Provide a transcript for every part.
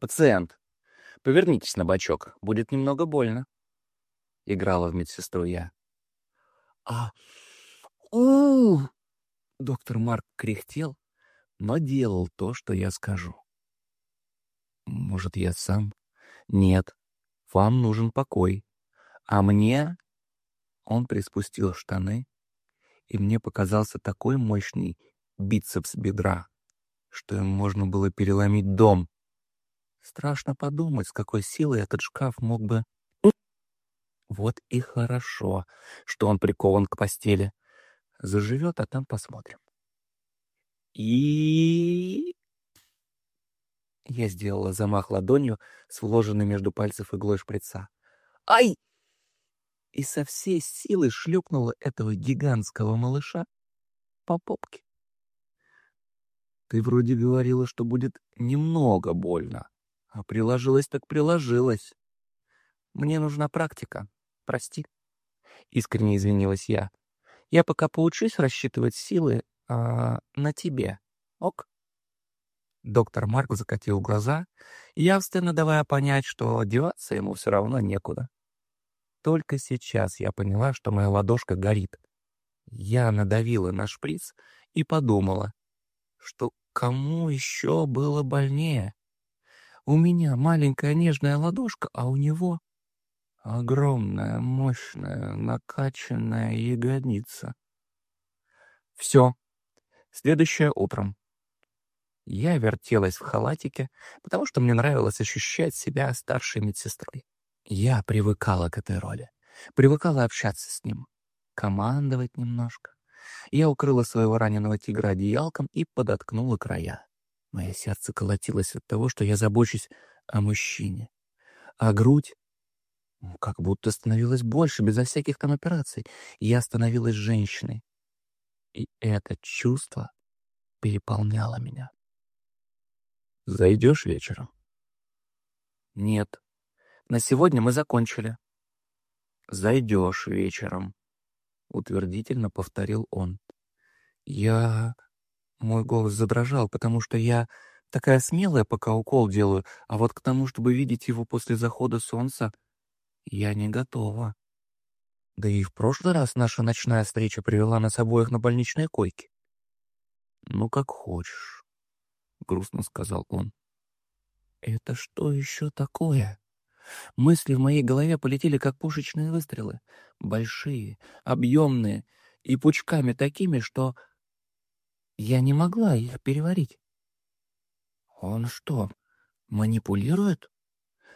Пациент, повернитесь на бочок, будет немного больно. Играла в медсестру я. А, у, Доктор Марк кряхтел, но делал то, что я скажу. Может, я сам? Нет, вам нужен покой. А мне... Он приспустил штаны, и мне показался такой мощный бицепс бедра, что им можно было переломить дом. Страшно подумать, с какой силой этот шкаф мог бы... Вот и хорошо, что он прикован к постели. Заживет, а там посмотрим. И... Я сделала замах ладонью с вложенной между пальцев иглой шприца. «Ай!» И со всей силы шлепнула этого гигантского малыша по попке. «Ты вроде говорила, что будет немного больно, а приложилась так приложилась. Мне нужна практика, прости». Искренне извинилась я. Я пока поучусь рассчитывать силы а, на тебе. Ок? Доктор Марк закатил глаза, явственно давая понять, что деваться ему все равно некуда. Только сейчас я поняла, что моя ладошка горит. Я надавила на шприц и подумала, что кому еще было больнее? У меня маленькая нежная ладошка, а у него Огромная, мощная, накачанная ягодица. Все. Следующее утром. Я вертелась в халатике, потому что мне нравилось ощущать себя старшей медсестрой. Я привыкала к этой роли, привыкала общаться с ним, командовать немножко. Я укрыла своего раненого тигра одеялком и подоткнула края. Мое сердце колотилось от того, что я забочусь о мужчине. А грудь как будто становилось больше, безо всяких там операций. Я становилась женщиной. И это чувство переполняло меня. «Зайдешь вечером?» «Нет. На сегодня мы закончили». «Зайдешь вечером», — утвердительно повторил он. «Я...» Мой голос задрожал, потому что я такая смелая, пока укол делаю, а вот к тому, чтобы видеть его после захода солнца, я не готова. Да и в прошлый раз наша ночная встреча привела нас обоих на больничной койке. «Ну, как хочешь», — грустно сказал он. «Это что еще такое?» Мысли в моей голове полетели, как пушечные выстрелы. Большие, объемные и пучками такими, что я не могла их переварить. «Он что, манипулирует?»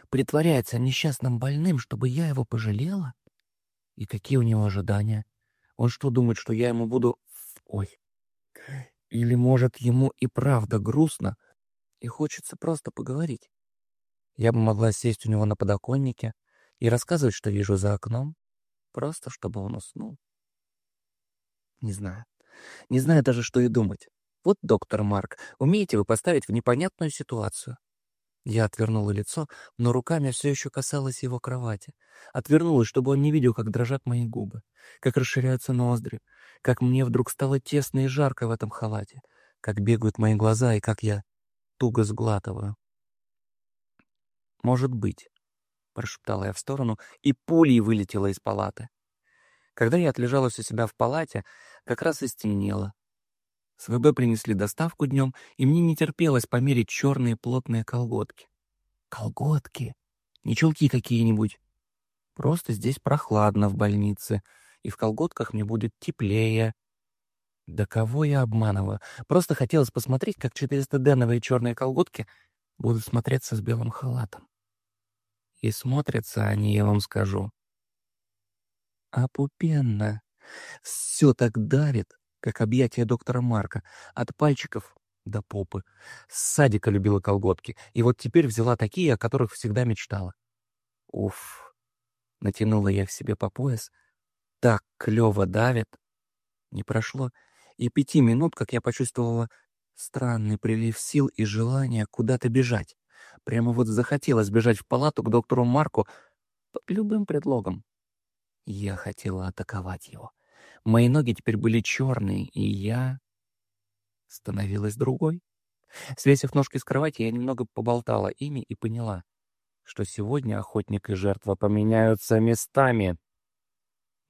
притворяется несчастным больным, чтобы я его пожалела? И какие у него ожидания? Он что, думает, что я ему буду... Ой. Или, может, ему и правда грустно, и хочется просто поговорить? Я бы могла сесть у него на подоконнике и рассказывать, что вижу за окном, просто чтобы он уснул. Не знаю. Не знаю даже, что и думать. Вот, доктор Марк, умеете вы поставить в непонятную ситуацию? Я отвернула лицо, но руками все еще касалась его кровати. Отвернулась, чтобы он не видел, как дрожат мои губы, как расширяются ноздри, как мне вдруг стало тесно и жарко в этом халате, как бегают мои глаза и как я туго сглатываю. «Может быть», — прошептала я в сторону, и пулей вылетела из палаты. Когда я отлежалась у себя в палате, как раз и стемнело, с ВБ принесли доставку днем, и мне не терпелось померить черные плотные колготки. Колготки? Не чулки какие-нибудь. Просто здесь прохладно в больнице, и в колготках мне будет теплее. Да кого я обманываю? Просто хотелось посмотреть, как 400-деновые черные колготки будут смотреться с белым халатом. И смотрятся они, я вам скажу. Опупенно. Все так давит, как объятие доктора Марка, от пальчиков до попы. С садика любила колготки, и вот теперь взяла такие, о которых всегда мечтала. Уф, натянула я их себе по пояс. Так клёво давит. Не прошло и пяти минут, как я почувствовала странный прилив сил и желания куда-то бежать. Прямо вот захотелось бежать в палату к доктору Марку под любым предлогом. Я хотела атаковать его. Мои ноги теперь были черные, и я становилась другой. Свесив ножки с кровати, я немного поболтала ими и поняла, что сегодня охотник и жертва поменяются местами.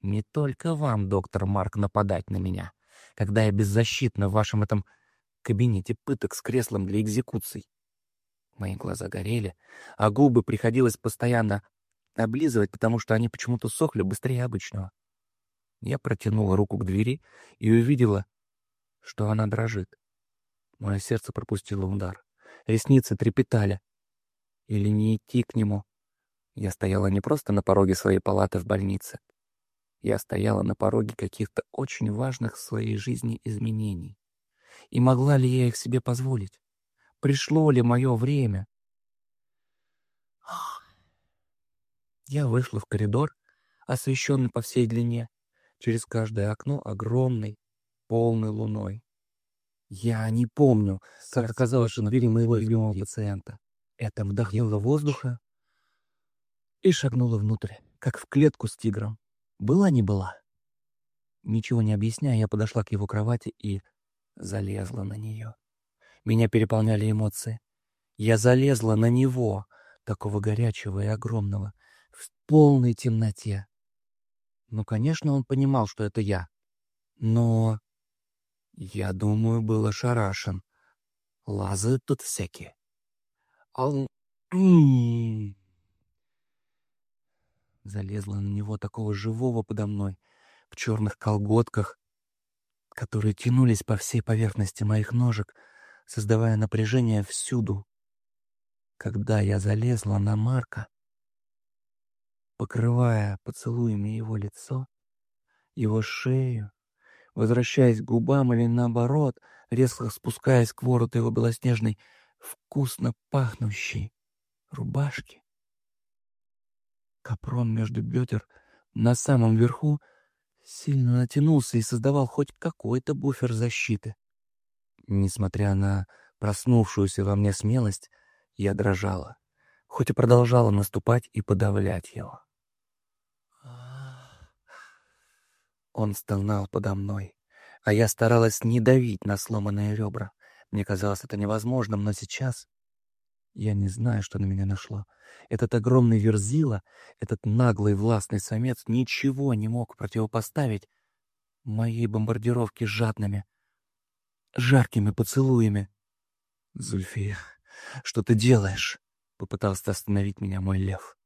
Не только вам, доктор Марк, нападать на меня, когда я беззащитна в вашем этом кабинете пыток с креслом для экзекуций. Мои глаза горели, а губы приходилось постоянно облизывать, потому что они почему-то сохли быстрее обычного. Я протянула руку к двери и увидела, что она дрожит. Мое сердце пропустило удар. Ресницы трепетали. Или не идти к нему. Я стояла не просто на пороге своей палаты в больнице. Я стояла на пороге каких-то очень важных в своей жизни изменений. И могла ли я их себе позволить? Пришло ли мое время? Я вышла в коридор, освещенный по всей длине, через каждое окно огромной, полной луной. Я не помню, как оказалось на двери моего любимого пациента. Это вдохнула воздуха и шагнула внутрь, как в клетку с тигром. Была не была. Ничего не объясняя, я подошла к его кровати и залезла на нее. Меня переполняли эмоции. Я залезла на него, такого горячего и огромного, в полной темноте. Ну, конечно, он понимал, что это я. Но я думаю, был ошарашен. Лазают тут всякие. Он... Залезла на него такого живого подо мной, в черных колготках, которые тянулись по всей поверхности моих ножек, создавая напряжение всюду. Когда я залезла на Марка, покрывая поцелуями его лицо, его шею, возвращаясь к губам или наоборот, резко спускаясь к вороту его белоснежной, вкусно пахнущей рубашки. Капрон между бедер на самом верху сильно натянулся и создавал хоть какой-то буфер защиты. Несмотря на проснувшуюся во мне смелость, я дрожала, хоть и продолжала наступать и подавлять его. Он стонал подо мной, а я старалась не давить на сломанные ребра. Мне казалось это невозможным, но сейчас я не знаю, что на меня нашло. Этот огромный верзила, этот наглый властный самец ничего не мог противопоставить моей бомбардировке жадными, жаркими поцелуями. «Зульфия, что ты делаешь?» — попытался остановить меня мой лев.